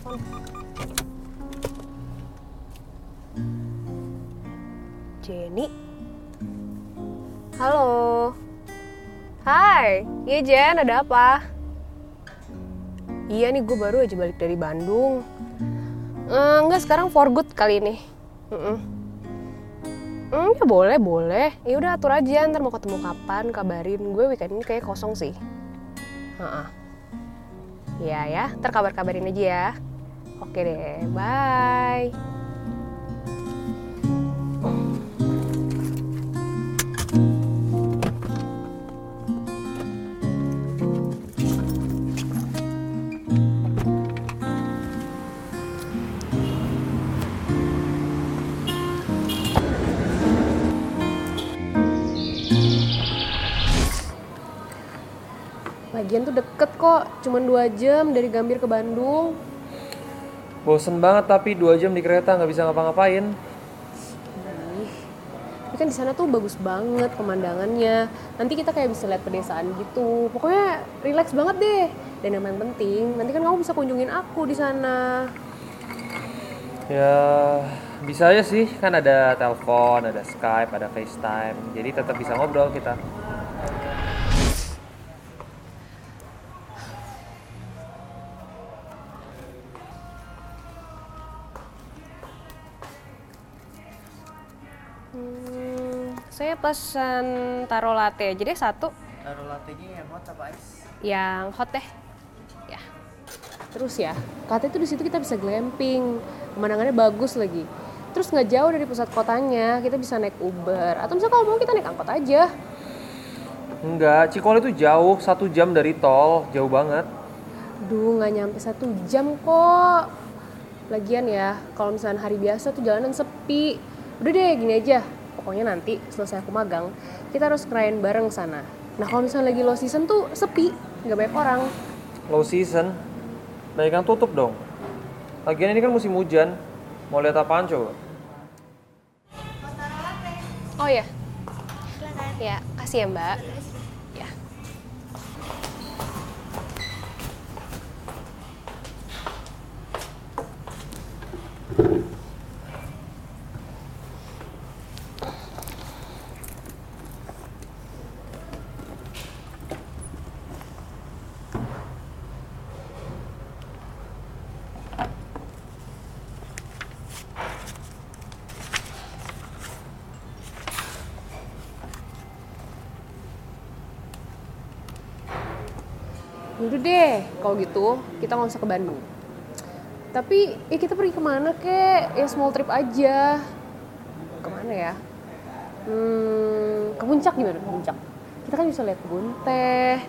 telepon. Jenny. Halo. Hai, iya Jen, ada apa? Iya nih, gue baru aja balik dari Bandung. Eh, enggak, sekarang for good kali ini. Hmm, ya boleh, boleh. Ya udah atur aja, ntar mau ketemu kapan, kabarin. Gue weekend ini kayak kosong sih. Heeh. Iya ya, ntar kabar-kabarin aja ya. Oke deh, bye. Lagian tuh deket kok, cuman dua jam dari Gambir ke Bandung. Bosen banget tapi dua jam di kereta nggak bisa ngapa-ngapain. Tapi kan di sana tuh bagus banget pemandangannya. Nanti kita kayak bisa lihat pedesaan gitu. Pokoknya relax banget deh. Dan yang paling penting, nanti kan kamu bisa kunjungin aku di sana. Ya bisa aja sih, kan ada telepon, ada Skype, ada FaceTime. Jadi tetap bisa ngobrol kita. Hmm, saya pesan taro latte aja deh satu. Taruh latte-nya yang hot apa ice? Yang hot deh. Ya. Terus ya, katanya tuh di situ kita bisa glamping. Pemandangannya bagus lagi. Terus nggak jauh dari pusat kotanya, kita bisa naik Uber. Atau misalnya kalau mau kita naik angkot aja. Enggak, Cikole itu jauh, satu jam dari tol, jauh banget. Duh, nggak nyampe satu jam kok. Lagian ya, kalau misalnya hari biasa tuh jalanan sepi. Udah deh, gini aja. Pokoknya nanti selesai aku magang, kita harus kerayain bareng sana. Nah kalau misalnya lagi low season tuh sepi, nggak banyak orang. Low season, banyak yang tutup dong. Lagian ini kan musim hujan, mau lihat apaan coba? Oh ya, ya kasih ya mbak. Ya. Udah deh, kalau gitu kita nggak usah ke Bandung. Tapi ya kita pergi ke mana kek? Ya small trip aja. Ke mana ya? Hmm, ke puncak gimana? Ke puncak. Kita kan bisa lihat kebun teh,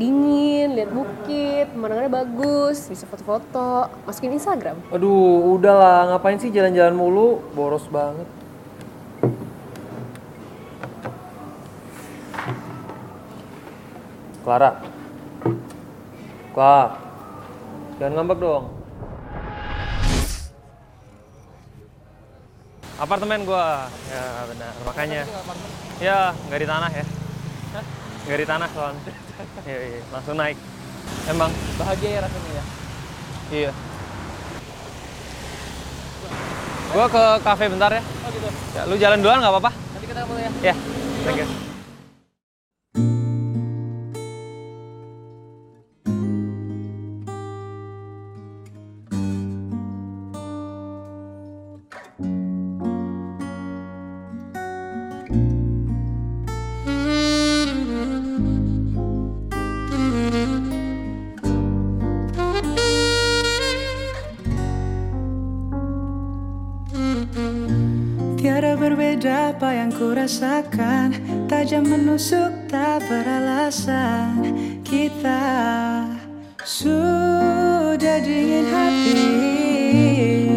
dingin, lihat bukit, pemandangannya bagus, bisa foto-foto, masukin Instagram. Aduh, udahlah, ngapain sih jalan-jalan mulu? Boros banget. Clara. Clara. Jangan ngambek dong. Apartemen gua. Ya, benar. Makanya. Ya, nggak di tanah ya. Nggak di tanah soalnya. Iya, iya, langsung naik. Emang Bahagia ya rasanya ya. Iya. Gua ke kafe bentar ya. Oh gitu. Ya, lu jalan duluan nggak apa-apa? Nanti kita ketemu ya. Ya, thank you. Rasakan Tajam menusuk tak beralasan. Kita sudah dingin hati.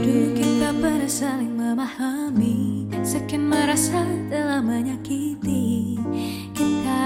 Dulu kita pernah saling memahami Sekian merasa telah menyakiti. Kita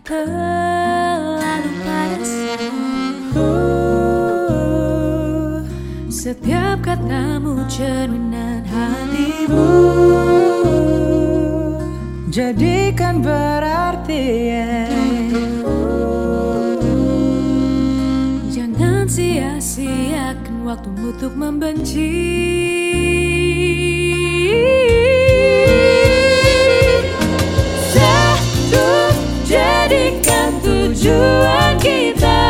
terlalu pada Uh, Setiap katamu cerminan hatimu Jadikan berarti Jangan sia-sia waktu untuk membenci. Satu jadikan tujuan kita.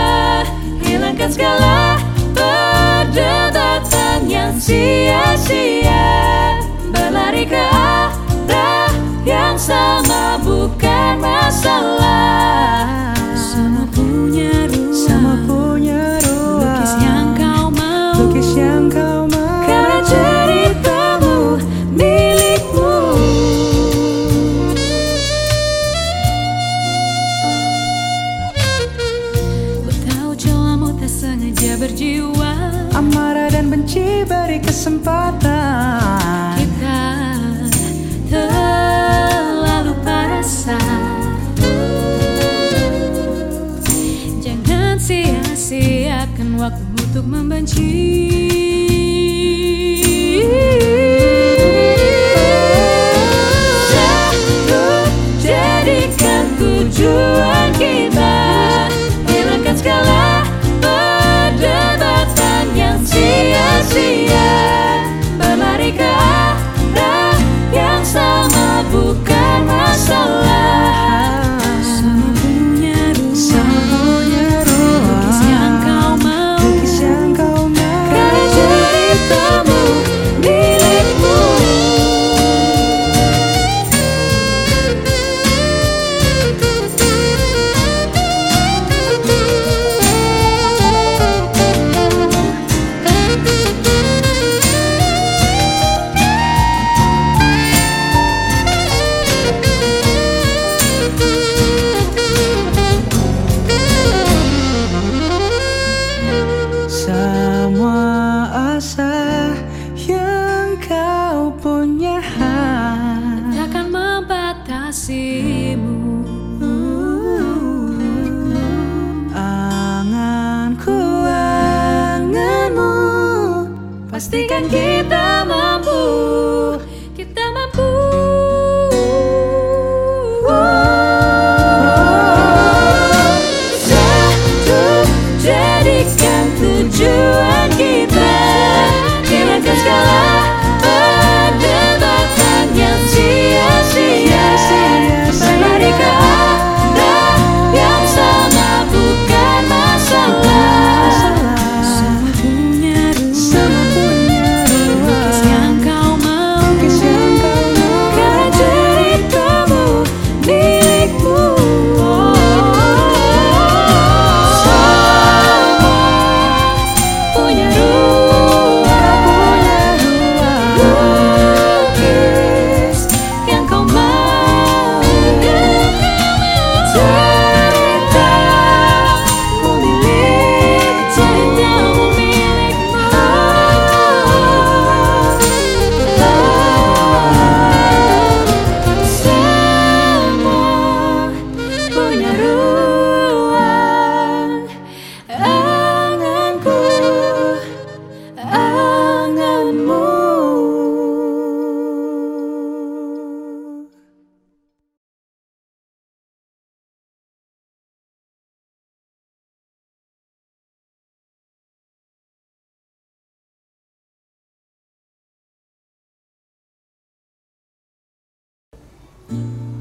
Hilangkan segala perdebatan yang sia-sia 路漫漫其 kita mampu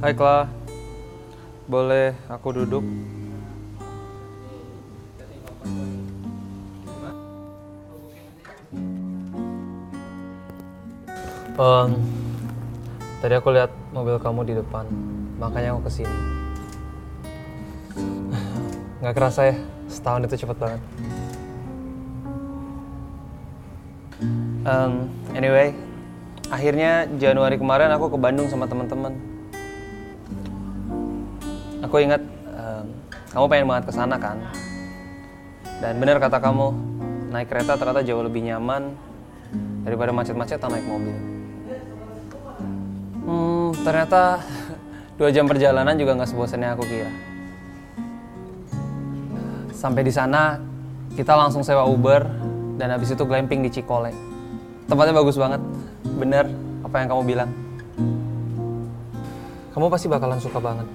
Hai Kla, boleh aku duduk? Em, tadi aku lihat mobil kamu di depan, makanya aku ke sini. Nggak kerasa ya, setahun itu cepet banget. Em, anyway, akhirnya Januari kemarin aku ke Bandung sama teman-teman. Aku ingat em, kamu pengen banget ke sana kan. Dan bener kata kamu, naik kereta ternyata jauh lebih nyaman daripada macet-macetan naik mobil. Hmm, ternyata dua jam perjalanan juga nggak sebosannya aku kira. Sampai di sana kita langsung sewa Uber dan habis itu glamping di Cikole. Tempatnya bagus banget, bener apa yang kamu bilang. Kamu pasti bakalan suka banget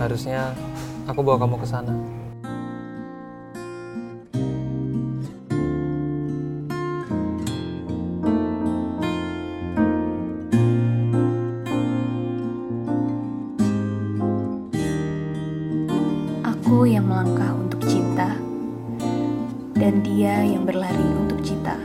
harusnya aku bawa kamu ke sana. Aku yang melangkah untuk cinta, dan dia yang berlari untuk cinta.